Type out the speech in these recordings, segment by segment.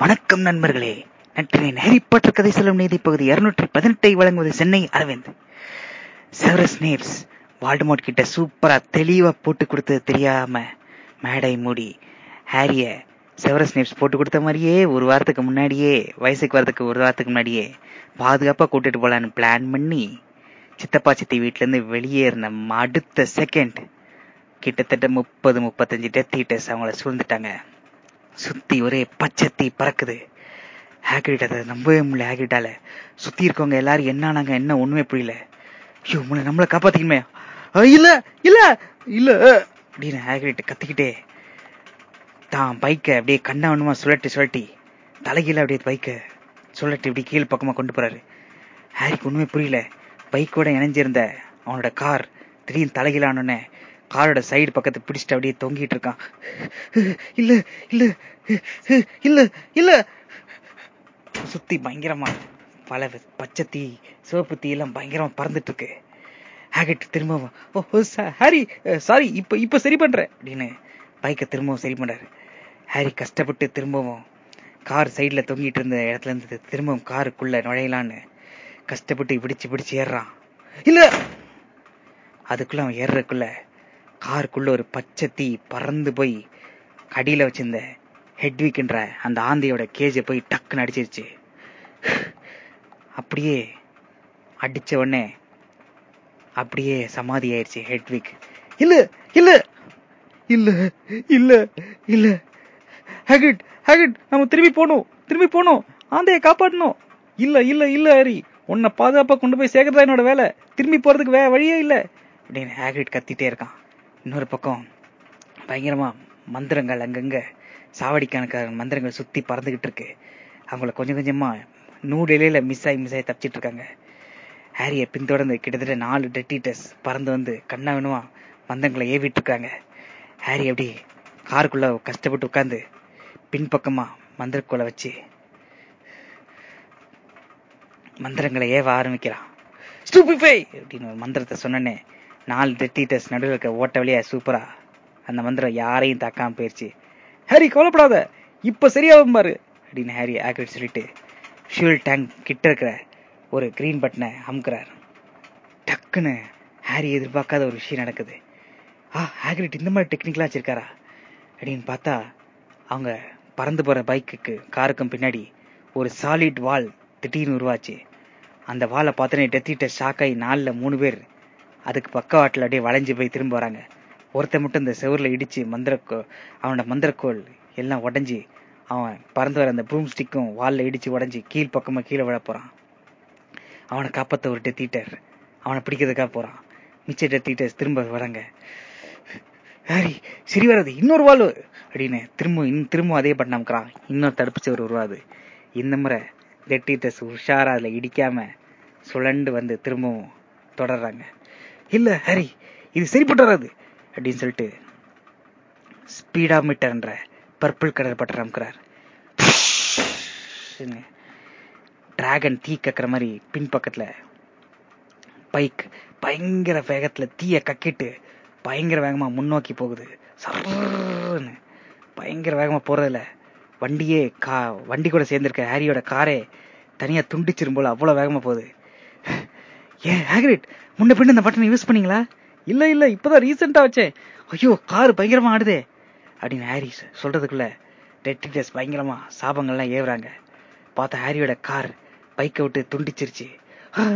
வணக்கம் நண்பர்களே. நற்றினை ஹாரி கதை சொல்லும் நீதி பகுதி இருநூற்றி பதினெட்டை வழங்குவது சென்னை அரவிந்த். செவரஸ் நேர்ஸ் வால்டமோட் கிட்ட சூப்பரா தெளிவா போட்டு கொடுத்தது தெரியாம மேடை மூடி ஹாரிய செவரஸ் நேப்ஸ் போட்டு கொடுத்த மாதிரியே ஒரு வாரத்துக்கு முன்னாடியே வயசுக்கு வரதுக்கு ஒரு வாரத்துக்கு முன்னாடியே பாதுகாப்பா கூட்டிட்டு போலான்னு பிளான் பண்ணி சித்தப்பா சித்தி வீட்டுல இருந்து வெளியேறின அடுத்த செகண்ட் கிட்டத்தட்ட முப்பது முப்பத்தஞ்சு டெத் ஹீட்டர்ஸ் அவங்கள சூழ்ந்துட்டாங்க. சுத்தி ஒரே பச்சத்தி பறக்குது. ஹேக்ரிட் அதை நம்பவே முடியல ஹேக்ரிட்டால சுத்தி இருக்கவங்க எல்லாரும் என்ன ஆனாங்க என்ன ஒண்ணுமே புரியல. ஐயோ உங்களை நம்மளை காப்பாத்திக்கணுமே. இல்ல இல்ல இல்ல அப்படின்னு ஹேக்ரிட் கத்திக்கிட்டே தான் பைக்கை அப்படியே கண்ணா சுழட்டி சுழட்டி தலைகீழ அப்படியே பைக்கை சுழட்டி இப்படி கீழ் பக்கமா கொண்டு போறாரு. ஹாரிக்கு ஒண்ணுமே புரியல. பைக்கோட இணைஞ்சிருந்த அவனோட கார் திடீர்னு தலைகீழானோடனே காரோட சைடு பக்கத்தை பிடிச்சிட்டு அப்படியே தொங்கிட்டு இருக்கான். இல்ல இல்ல இல்ல இல்ல. சுத்தி பயங்கரமா பல பச்சை தீ சிவப்பு தீ எல்லாம் பயங்கரமா பறந்துட்டு இருக்கு. ஹேகட் திரும்பவும் ஓ ஹாரி சாரி இப்ப இப்ப சரி பண்ற அப்படின்னு பைக்கை திரும்பவும் சரி பண்றாரு. ஹாரி கஷ்டப்பட்டு திரும்பவும் கார் சைட்ல தொங்கிட்டு இருந்த இடத்துல இருந்து திரும்பவும் காருக்குள்ள நுழையலான்னு கஷ்டப்பட்டு பிடிச்சு பிடிச்சு ஏறுறான். இல்ல! அதுக்குள்ள அவன் ஏறுறதுக்குள்ள காருக்குள்ள ஒரு பச்சை தீ பறந்து போய் கடியில வச்சிருந்த ஹெட்விக்ன்ற அந்த ஆந்தையோட கேஜை போய் டக்குன்னு அடிச்சிருச்சு. அப்படியே அடிச்ச உடனே அப்படியே சமாதி ஆயிடுச்சு ஹெட்விக் இல்ல இல்ல இல்ல இல்ல இல்ல. ஹெகிட் ஹெகிட் நம்ம திரும்பி போனோம் திரும்பி போனோம் ஆந்தையை காப்பாற்றணும். இல்ல இல்ல இல்ல ஹரி உன்னை பாதுகாப்பா கொண்டு போய் சேர்க்கறதா என்னோட வேலை. திரும்பி போறதுக்கு வேற வழியே இல்ல. அப்படின்னு ஹேகிட் கத்திட்டே இருக்கான். இன்னொரு பக்கம் பயங்கரமா மந்திரங்கள் அங்கங்க சாவடிக்கான மந்திரங்கள் சுத்தி பறந்துகிட்டு இருக்கு. அவங்கள கொஞ்சம் கொஞ்சமா நூலிலையில மிஸ் ஆகி மிஸ் ஆகி தப்பிச்சிட்டு இருக்காங்க. ஹாரிய பின்தொடர்ந்து கிட்டத்தட்ட நாலு டெட்டிட்டஸ் பறந்து வந்து கண்ணா வேணுமா மந்திரங்களை ஏவிட்டு இருக்காங்க. ஹாரி அப்படி காருக்குள்ள கஷ்டப்பட்டு உட்காந்து பின்பக்கமா மந்திரக்குள்ள வச்சு மந்திரங்களை ஏவ ஆரம்பிக்கிறான். அப்படின்னு ஒரு மந்திரத்தை சொன்னனே நாலு டெட்டிட்டஸ் நடுவில் இருக்க ஓட்ட வழியா சூப்பரா அந்த மந்திரம் யாரையும் தாக்காம போயிருச்சு. ஹாரி கவலைப்படாத. இப்ப சரியாகும் பாரு. அப்படின்னு ஹாரி ஆக்ரிட் சொல்லிட்டு ஃபியூல் டேங்க் கிட்ட இருக்கிற ஒரு கிரீன் பட்டனை அமுக்கிறார். டக்குன்னு ஹாரி எதிர்பார்க்காத ஒரு விஷயம் நடக்குது. ஆ ஹாக்ரிட் இந்த மாதிரி டெக்னிக்லாம் வச்சிருக்காரா? அப்படின்னு பார்த்தா அவங்க பறந்து போற பைக்குக்கு காருக்கும் பின்னாடி ஒரு சாலிட் வால் திடீர்னு உருவாச்சு. அந்த வாலை பார்த்தோன்னே டெத்திட்ட ஷாக்காய் நாலில் மூணு பேர் அதுக்கு பக்கவாட்டில் அப்படியே வளைஞ்சு போய் திரும்ப வராங்க. ஒருத்த மட்டும் இந்த செவரில் இடிச்சு மந்திரக்கோ அவனோட மந்திரக்கோள் எல்லாம் உடஞ்சி அவன் பறந்து வர அந்த ப்ரூம் ஸ்டிக்கும் வாலில் இடிச்சு உடஞ்சி கீழ் பக்கமாக கீழே விழ போகிறான் அவனை காப்பாற்ற ஒரு டெத்தீட்டர் அவனை பிடிக்கிறதுக்காக போகிறான் மிச்ச டெத்தீட்டர்ஸ் திரும்ப வராங்க. ஹாரி சரி வராது இன்னொரு வாழ்வு அப்படின்னு திரும்ப திரும்ப அதே பண்ண அமுக்கிறான். இன்னொரு தடுப்பு சவர் உருவாது. இந்த முறை டெட்டீட்டர்ஸ் உஷாரா அதில் இடிக்காம சுழண்டு வந்து திரும்பவும் தொடர்றாங்க. இல்ல ஹரி இது சரிப்பட்டு வராது அப்படின்னு சொல்லிட்டு ஸ்பீடா மீட்டர்ன்ற பர்பிள் கலர் பட்டர் அமுக்கிறார் டிராகன் தீ கக்கிற மாதிரி பின்பக்கத்துல பைக் பயங்கர வேகத்துல தீய கக்கிட்டு பயங்கர வேகமா முன்னோக்கி போகுது. சர்ன்னு பயங்கர வேகமா போறதுல வண்டியே கா வண்டி கூட சேர்ந்திருக்க ஹாரியோட காரே தனியா துண்டிச்சிரும் போல அவ்வளவு வேகமா போகுது. ஏன் ஹேக்ரிட் முன்ன பின்ன இந்த பட்டனை யூஸ் பண்ணீங்களா? இல்ல இல்ல இப்பதான் ரீசெண்டா வச்சேன். ஐயோ கார் பயங்கரமா ஆடுதே. அப்படின்னு ஹாரி சொல்றதுக்குள்ள டெட்டிடஸ் பயங்கரமா சாபங்கள்லாம் ஏவுறாங்க. பார்த்த ஹாரியோட கார் பைக்கை விட்டு துண்டிச்சிருச்சு.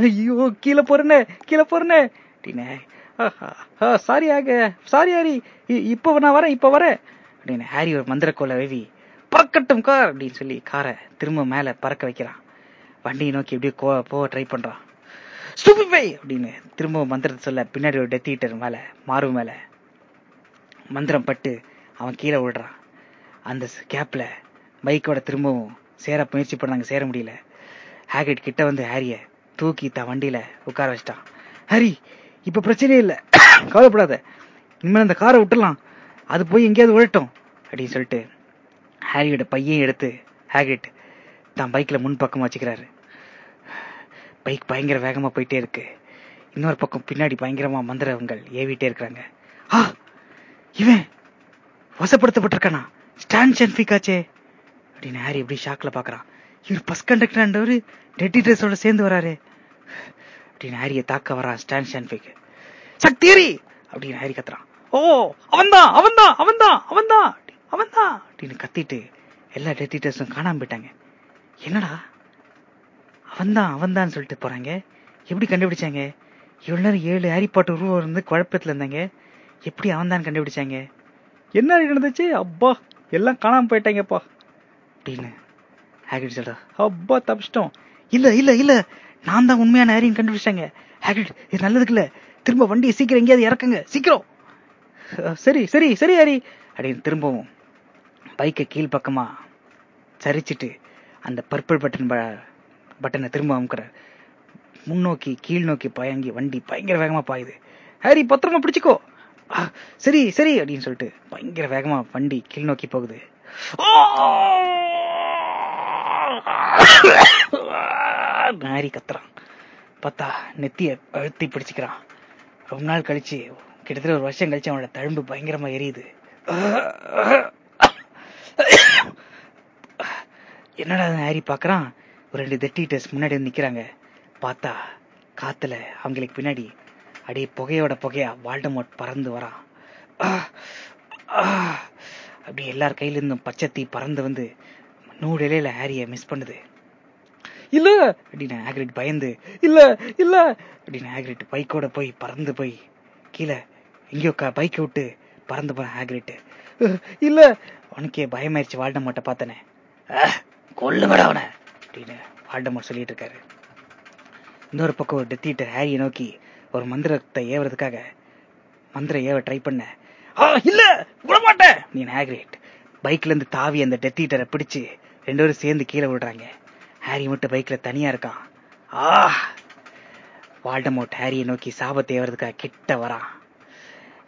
ஐயோ கீழே போறனே கீழே போறனே அப்படின்னு. சாரி ஆக சாரி ஹாரி இப்ப நான் வரேன் இப்ப வரேன் அப்படின்னு ஹாரி ஒரு மந்திரக்கோலை வேவி பறக்கட்டும் கார் அப்படின்னு சொல்லி காரை திரும்ப மேல பறக்க வைக்கிறான். வண்டியை நோக்கி எப்படியோ போக ட்ரை பண்றான். சுபிபை அப்படின்னு திரும்ப மந்திரத்தை சொல்ல பின்னாடி ஒரு டெத் ஈட்டர் மேல மாறு மேல மந்திரம் பட்டு அவன் கீழே விடுறான் அந்த கேப்ல பைக்கோட திரும்பவும் சேர முயற்சி பண்ணாங்க சேர முடியல. ஹேகட் கிட்ட வந்து ஹாரிய தூக்கி தான் வண்டியில உட்கார வச்சிட்டான். ஹரி இப்ப பிரச்சனையே இல்லை. கவலைப்படாத. இனிமேல் அந்த காரை விட்டுலாம் அது போய் எங்கேயாவது விழட்டும் அப்படின்னு சொல்லிட்டு ஹாரியோட பையன் எடுத்து ஹேகட் தான் பைக்ல முன்பக்கமாக வச்சுக்கிறாரு. பைக் பயங்கர வேகமா போயிட்டே இருக்கு. இன்னொரு பக்கம் பின்னாடி பயங்கரமா மந்திரவங்கள் ஏவிட்டே இருக்கிறாங்க. ஆ! இவன் வசப்படுத்தப்பட்டிருக்கானா? ஸ்டான் சென்ஃபிகாச்சே அப்படின்னு ஹாரி எப்படி ஷாக்ல பாக்குறான். இவர் பஸ் கண்டக்டர் டெட்டிட்டர்ஸோட சேர்ந்து வராரு. அப்படின்னு ஹாரிய தாக்க வரான் ஸ்டான் ஷான்ஃபிக். சக்தியரி அப்படின்னு ஹாரி கத்துறான். ஓ அவன்தான் அவன்தான் அவன்தான் அவன்தான்! அவன்தான்! அப்படின்னு கத்திட்டு எல்லா டெட்டிட்டர்ஸும் காணாம போயிட்டாங்க. என்னடா? அவன்தான் அவன்தான் சொல்லிட்டு போறாங்க. எப்படி கண்டுபிடிச்சாங்க? இவ்வளவு நேரம் ஏழு ஹாரி பாட்டர் உருவம் இருந்து குழப்பத்துல இருந்தாங்க. எப்படி அவன்தான் கண்டுபிடிச்சாங்க? என்ன நடந்துச்சு? அப்பா எல்லாம் காணாம போயிட்டாங்கப்பா. அப்படின்னு ஹேகிட் சொல்றா. அப்பா தப்பிச்சிட்டோம். இல்ல இல்ல இல்ல. நான் தான் உண்மையான ஹாரின்னு கண்டுபிடிச்சாங்க. ஹேகிட் இது நல்லதுக்கு இல்ல. திரும்ப வண்டியை சீக்கிரம் எங்கேயாவது இறக்குங்க. சீக்கிரம். சரி சரி சரி ஹாரி. அப்படின்னு திரும்பவும் பைக்கை கீழ்ப்பக்கமா சரிச்சிட்டு அந்த பர்பிள் பட்டன் பட்டனை திரும்ப அமுக்கிறார் முன்னோக்கி கீழ் நோக்கி பயங்கி வண்டி பயங்கர வேகமா பாயுது. ஹாரி பத்திரமா பிடிச்சிக்கோ. சரி சரி அப்படின்னு சொல்லிட்டு பயங்கர வேகமா வண்டி கீழ் நோக்கி போகுது ஹாரி கத்துறான். பார்த்தா நெத்திய அழுத்தி பிடிச்சுக்கிறான். ரொம்ப நாள் கழிச்சு கிட்டத்தட்ட ஒரு வருஷம் கழிச்சு அவனோட தழும்பு பயங்கரமா எரியுது. என்னடா ஹாரி பாக்குறான். ஒரு ரெண்டு தெட்டீட்டர்ஸ் முன்னாடி வந்து நிக்கிறாங்க. பார்த்தா காத்துல அவங்களுக்கு பின்னாடி அப்படியே புகையோட புகையா வால்டமோட் பறந்து வரான் அப்படி அப்படியே எல்லார் கையில இருந்தும் பச்சை தீ பறந்து வந்து நூறு இலையில ஹாரிய மிஸ் பண்ணுது. இல்ல! அப்படின்னு ஹாக்ரிட் பயந்து இல்ல இல்ல! அப்படின்னு ஆக்ரிட் பைக்கோட போய் பறந்து போய் கீழே எங்கேயோ பைக்கை விட்டு பறந்து போன ஹாக்ரிட். இல்ல! உனக்கே பயமாயிருச்சு வால்டமோட்டை பார்த்தனே. கொல்லுங்கடா அவனை. அப்படின்னு வால்டமோட் சொல்லிட்டு இருக்காரு இன்னொரு பக்கம் ஒரு டெத்திட்ட ஹாரியை நோக்கி ஒரு மந்திரத்தை ஏவுறதுக்காக மந்திரம் ஏவ ட்ரை பண்ண ஆ இல்ல விடமாட்டேன்! நீ ஹேக்ரேட் பைக்ல இருந்து தாவி அந்த டெத்திட்டரை பிடிச்சு ரெண்டு பேரும் சேர்ந்து கீழே விடுறாங்க ஹாரி மட்டும் பைக்ல தனியா இருக்கான். ஆ வால்டமோட் ஹாரியை நோக்கி சாபத்தை ஏவறதுக்காக கிட்ட வரான்.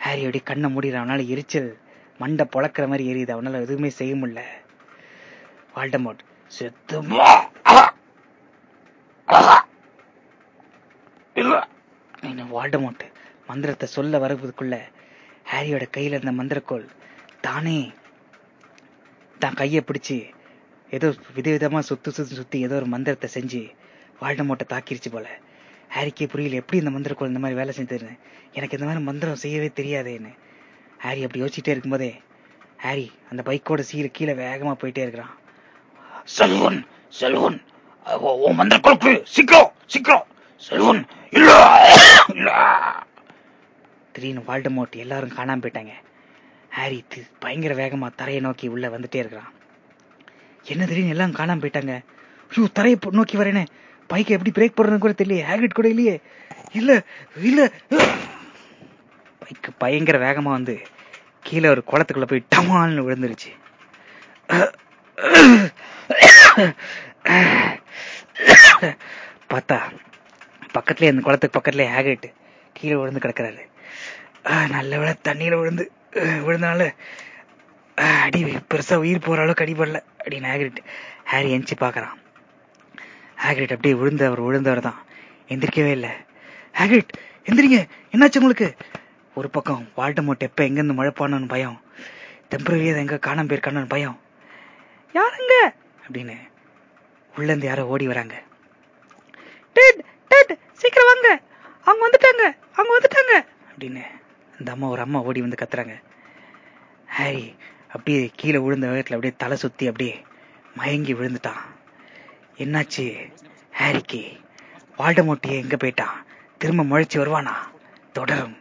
ஹாரி அப்படி கண்ணை மூடிறான் அவனால எரிச்சல் மண்டை பொழக்கிற மாதிரி எரியுது. அவனால எதுவுமே செய்ய முடியல. வால்டமோட் செத்துமா இல்ல என்ன மந்திரத்தை சொல்ல வருவதுக்குள்ள ஹாரியோட கையில இருந்த மந்திரக்கோள் தானே தான் கையை பிடிச்சு ஏதோ விதவிதமா சுத்து சுத்தி சுத்தி ஏதோ ஒரு மந்திரத்தை செஞ்சு வால்டமோட்டை தாக்கிருச்சு போல. ஹாரிக்கே புரியல எப்படி இந்த மந்திரக்கோள் இந்த மாதிரி வேலை செஞ்சதுன்னு? எனக்கு இந்த மாதிரி மந்திரம் செய்யவே தெரியாதேன்னு. ஹாரி அப்படி யோசிச்சுட்டே இருக்கும்போதே ஹாரி அந்த பைக்கோட சீல கீழே வேகமா போயிட்டே இருக்கிறான். செல்வன் செல்வன் உ- உன் மந்திரக்கோளுக்கு சீக்கிரம் சீக்கிரம் செல்வன் இல்ல. திடீர்னு வால்டமோட் எல்லாரும் காணாம போயிட்டாங்க. ஹாரி தி- பயங்கர வேகமா தரையை நோக்கி உள்ள வந்துட்டே இருக்கிறான். என்ன திடீர்னு எல்லாம் காணாம போயிட்டாங்க? ஐயோ தரையை நோக்கி வரேனே. பைக்கை எப்படி பிரேக் போடுறதுன்னு கூட தெரியல ஹேக்ரிட் கூட இல்லையே. இல்ல இல்ல. பைக்கு பயங்கர வேகமா வந்து கீழே ஒரு குளத்துக்குள்ள போய் டமால்னு விழுந்துருச்சு. பார்த்தா பக்கத்துலயே அந்த குளத்துக்கு பக்கத்துலயே ஹேகட் கீழே விழுந்து கிடக்கிறாரு. நல்ல விட தண்ணியில விழுந்து விழுந்தனால அடி பெருசா உயிர் போற அளவுக்கு அடிபடல அப்படின்னு ஹேக்ரிட் ஹாரி எஞ்சி பாக்குறான் ஹேக்ரிட் அப்படியே விழுந்தவர் விழுந்தவர் தான். எந்திரிக்கவே இல்லை. ஹேக்ரிட் எந்திரிங்க. என்னாச்சு உங்களுக்கு? ஒரு பக்கம் வால்டமோட் எப்ப எங்க இருந்து மழைப்பானு பயம். டெம்பரரியா எங்க காணாம போயிருக்கானு பயம். யாருங்க அப்படின்னு உள்ள யாரோ ஓடி வராங்க. டேட் சீக்கிரம் வாங்க. அவங்க வந்துட்டாங்க. அவங்க வந்துட்டாங்க. அப்படின்னு அந்த அம்மா ஒரு அம்மா ஓடி வந்து கத்துறாங்க. ஹாரி அப்படியே கீழே விழுந்த வேகத்துல அப்படியே தலை சுத்தி அப்படியே மயங்கி விழுந்துட்டான். என்னாச்சு? ஹாரிக்கு. வால்டமோட்டியே எங்க போயிட்டான்? திரும்ப முழைச்சு வருவானா? தொடரும்.